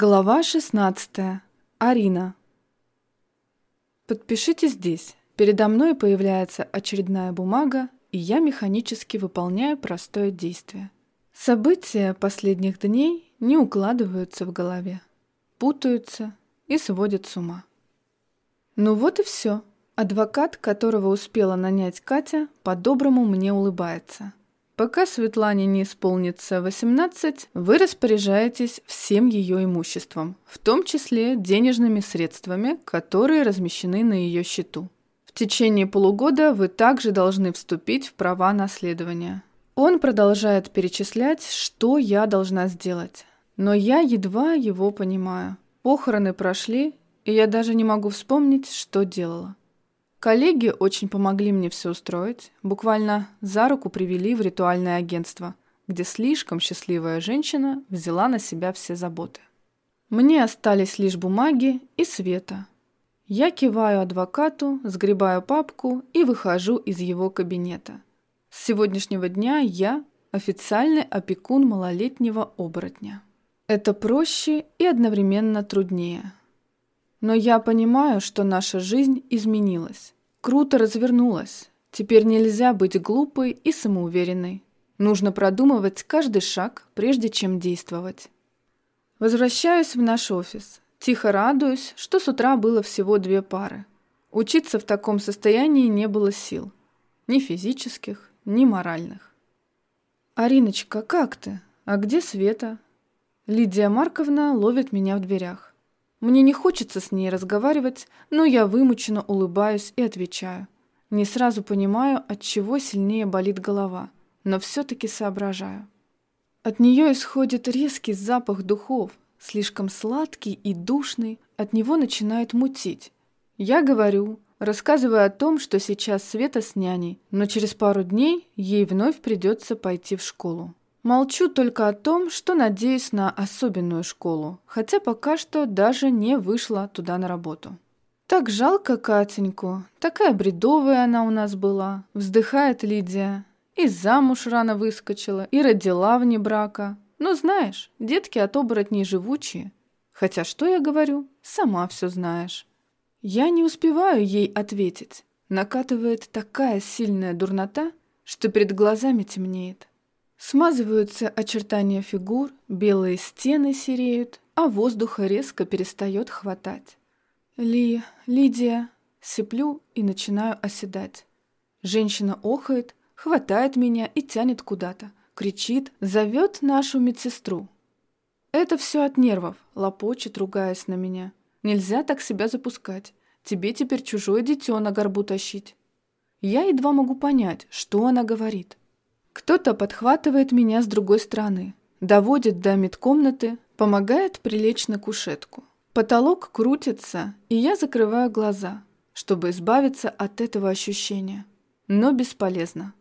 Глава 16. Арина. Подпишите здесь. Передо мной появляется очередная бумага, и я механически выполняю простое действие. События последних дней не укладываются в голове, путаются и сводят с ума. Ну вот и все. Адвокат, которого успела нанять Катя, по-доброму мне улыбается. Пока Светлане не исполнится 18, вы распоряжаетесь всем ее имуществом, в том числе денежными средствами, которые размещены на ее счету. В течение полугода вы также должны вступить в права наследования. Он продолжает перечислять, что я должна сделать. Но я едва его понимаю. Похороны прошли, и я даже не могу вспомнить, что делала. Коллеги очень помогли мне все устроить, буквально за руку привели в ритуальное агентство, где слишком счастливая женщина взяла на себя все заботы. Мне остались лишь бумаги и света. Я киваю адвокату, сгребаю папку и выхожу из его кабинета. С сегодняшнего дня я официальный опекун малолетнего оборотня. Это проще и одновременно труднее – но я понимаю, что наша жизнь изменилась. Круто развернулась. Теперь нельзя быть глупой и самоуверенной. Нужно продумывать каждый шаг, прежде чем действовать. Возвращаюсь в наш офис. Тихо радуюсь, что с утра было всего две пары. Учиться в таком состоянии не было сил. Ни физических, ни моральных. «Ариночка, как ты? А где Света?» Лидия Марковна ловит меня в дверях. Мне не хочется с ней разговаривать, но я вымученно улыбаюсь и отвечаю. Не сразу понимаю, от чего сильнее болит голова, но все-таки соображаю. От нее исходит резкий запах духов, слишком сладкий и душный, от него начинает мутить. Я говорю, рассказываю о том, что сейчас Света с няней, но через пару дней ей вновь придется пойти в школу. Молчу только о том, что надеюсь на особенную школу, хотя пока что даже не вышла туда на работу. Так жалко Катеньку, такая бредовая она у нас была, вздыхает Лидия. И замуж рано выскочила, и родила вне брака. Но знаешь, детки от оборотней живучие. Хотя что я говорю, сама все знаешь. Я не успеваю ей ответить. Накатывает такая сильная дурнота, что перед глазами темнеет. Смазываются очертания фигур, белые стены сереют, а воздуха резко перестает хватать. Ли, Лидия, сиплю и начинаю оседать. Женщина охает, хватает меня и тянет куда-то, кричит, зовет нашу медсестру. Это все от нервов, лопочет, ругаясь на меня. Нельзя так себя запускать. Тебе теперь чужое дитё на горбу тащить. Я едва могу понять, что она говорит. Кто-то подхватывает меня с другой стороны, доводит до медкомнаты, помогает прилечь на кушетку. Потолок крутится, и я закрываю глаза, чтобы избавиться от этого ощущения. Но бесполезно.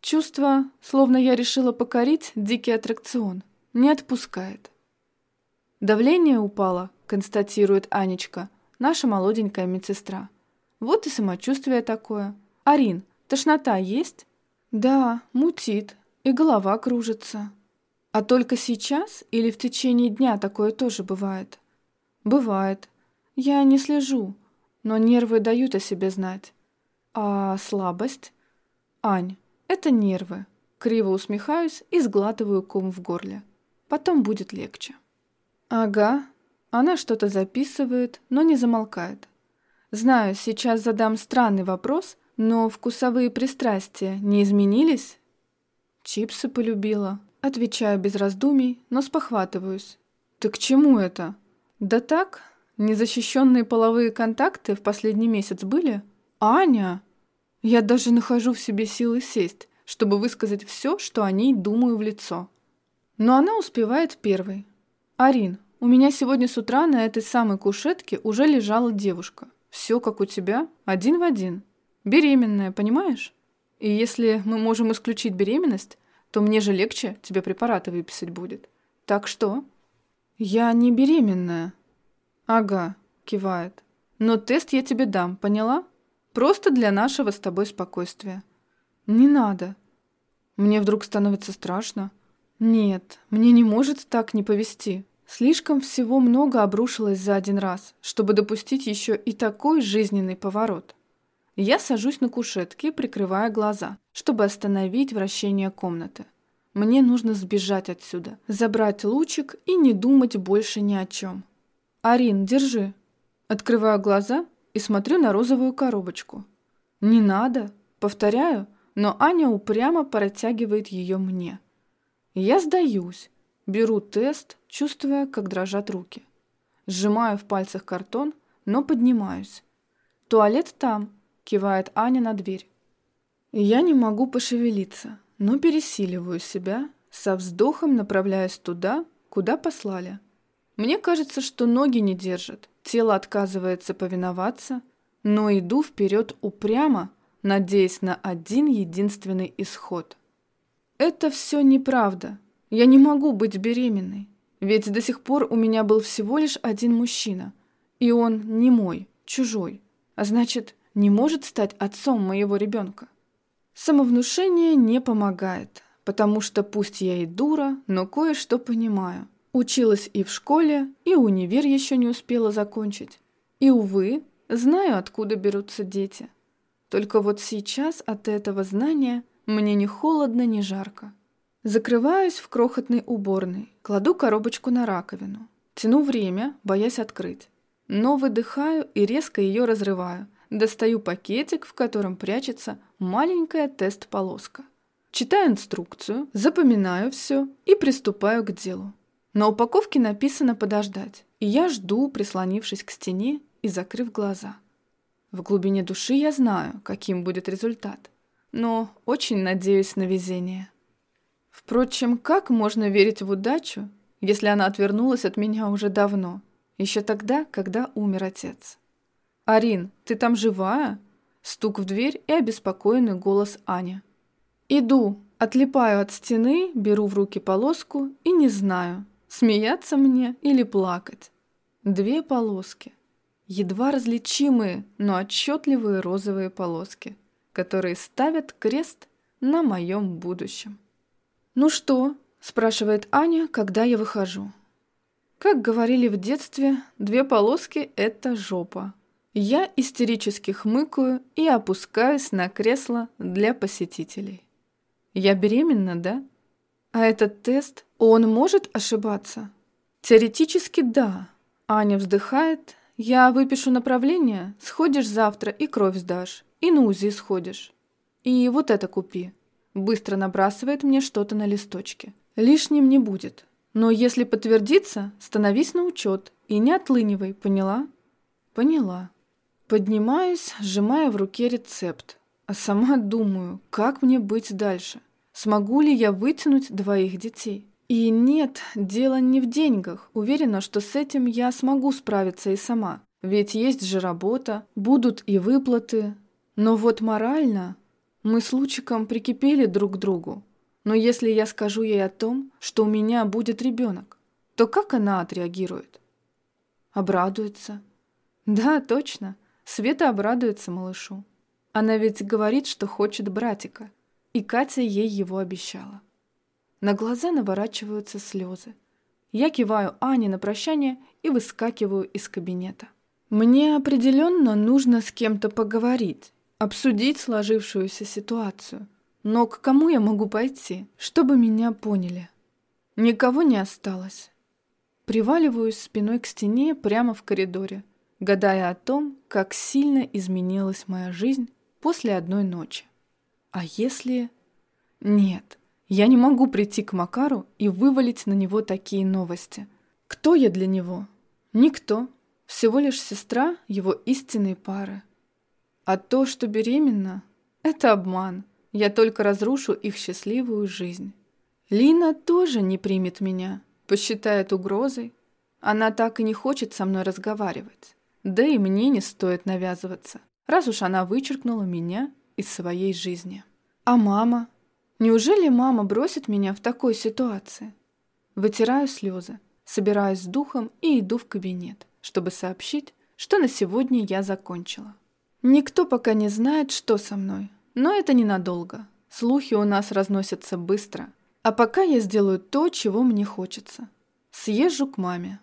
Чувство, словно я решила покорить дикий аттракцион, не отпускает. Давление упало, констатирует Анечка, наша молоденькая медсестра. Вот и самочувствие такое. Арин, тошнота есть? Да, мутит, и голова кружится. А только сейчас или в течение дня такое тоже бывает? Бывает. Я не слежу, но нервы дают о себе знать. А слабость? Ань, это нервы. Криво усмехаюсь и сглатываю ком в горле. Потом будет легче. Ага. Она что-то записывает, но не замолкает. Знаю, сейчас задам странный вопрос, но вкусовые пристрастия не изменились? Чипсы полюбила. Отвечаю без раздумий, но спохватываюсь. Ты к чему это? Да так, незащищенные половые контакты в последний месяц были? Аня! Я даже нахожу в себе силы сесть, чтобы высказать все, что о ней думаю в лицо. Но она успевает первой. Арин, у меня сегодня с утра на этой самой кушетке уже лежала девушка. Все как у тебя, один в один. Беременная, понимаешь? И если мы можем исключить беременность, то мне же легче тебе препараты выписать будет. Так что? Я не беременная. Ага, кивает. Но тест я тебе дам, поняла? Просто для нашего с тобой спокойствия. Не надо. Мне вдруг становится страшно. Нет, мне не может так не повести. Слишком всего много обрушилось за один раз, чтобы допустить еще и такой жизненный поворот. Я сажусь на кушетке, прикрывая глаза, чтобы остановить вращение комнаты. Мне нужно сбежать отсюда, забрать лучик и не думать больше ни о чем. «Арин, держи!» Открываю глаза и смотрю на розовую коробочку. «Не надо!» Повторяю, но Аня упрямо протягивает ее мне. Я сдаюсь, беру тест, чувствуя, как дрожат руки. Сжимаю в пальцах картон, но поднимаюсь. «Туалет там», — кивает Аня на дверь. Я не могу пошевелиться, но пересиливаю себя, со вздохом направляясь туда, куда послали. Мне кажется, что ноги не держат, тело отказывается повиноваться, но иду вперед упрямо, надеясь на один единственный исход. Это все неправда. Я не могу быть беременной. Ведь до сих пор у меня был всего лишь один мужчина. И он не мой, чужой. А значит, не может стать отцом моего ребенка. Самовнушение не помогает, потому что пусть я и дура, но кое-что понимаю. Училась и в школе, и универ еще не успела закончить. И, увы, знаю, откуда берутся дети. Только вот сейчас от этого знания мне ни холодно, ни жарко. Закрываюсь в крохотной уборной, кладу коробочку на раковину. Тяну время, боясь открыть. Но выдыхаю и резко ее разрываю, Достаю пакетик, в котором прячется маленькая тест-полоска. Читаю инструкцию, запоминаю все и приступаю к делу. На упаковке написано «подождать», и я жду, прислонившись к стене и закрыв глаза. В глубине души я знаю, каким будет результат, но очень надеюсь на везение. Впрочем, как можно верить в удачу, если она отвернулась от меня уже давно, еще тогда, когда умер отец? «Арин, ты там живая?» Стук в дверь и обеспокоенный голос Аня. «Иду, отлипаю от стены, беру в руки полоску и не знаю, смеяться мне или плакать. Две полоски. Едва различимые, но отчетливые розовые полоски, которые ставят крест на моем будущем. «Ну что?» – спрашивает Аня, когда я выхожу. Как говорили в детстве, две полоски – это жопа. Я истерически хмыкаю и опускаюсь на кресло для посетителей. Я беременна, да? А этот тест, он может ошибаться? Теоретически да. Аня вздыхает. Я выпишу направление, сходишь завтра и кровь сдашь, и на УЗИ сходишь. И вот это купи. Быстро набрасывает мне что-то на листочке. Лишним не будет. Но если подтвердится, становись на учет и не отлынивай, поняла? Поняла. Поднимаюсь, сжимая в руке рецепт, а сама думаю, как мне быть дальше. Смогу ли я вытянуть двоих детей? И нет, дело не в деньгах. Уверена, что с этим я смогу справиться и сама. Ведь есть же работа, будут и выплаты. Но вот морально мы с Лучиком прикипели друг к другу. Но если я скажу ей о том, что у меня будет ребенок, то как она отреагирует? Обрадуется. Да, точно. Света обрадуется малышу. Она ведь говорит, что хочет братика, и Катя ей его обещала. На глаза наворачиваются слезы. Я киваю Ане на прощание и выскакиваю из кабинета. Мне определенно нужно с кем-то поговорить, обсудить сложившуюся ситуацию. Но к кому я могу пойти, чтобы меня поняли? Никого не осталось. Приваливаюсь спиной к стене прямо в коридоре – гадая о том, как сильно изменилась моя жизнь после одной ночи. А если... Нет, я не могу прийти к Макару и вывалить на него такие новости. Кто я для него? Никто. Всего лишь сестра его истинной пары. А то, что беременна, это обман. Я только разрушу их счастливую жизнь. Лина тоже не примет меня, посчитает угрозой. Она так и не хочет со мной разговаривать. Да и мне не стоит навязываться, раз уж она вычеркнула меня из своей жизни. А мама? Неужели мама бросит меня в такой ситуации? Вытираю слезы, собираюсь с духом и иду в кабинет, чтобы сообщить, что на сегодня я закончила. Никто пока не знает, что со мной, но это ненадолго. Слухи у нас разносятся быстро. А пока я сделаю то, чего мне хочется. Съезжу к маме.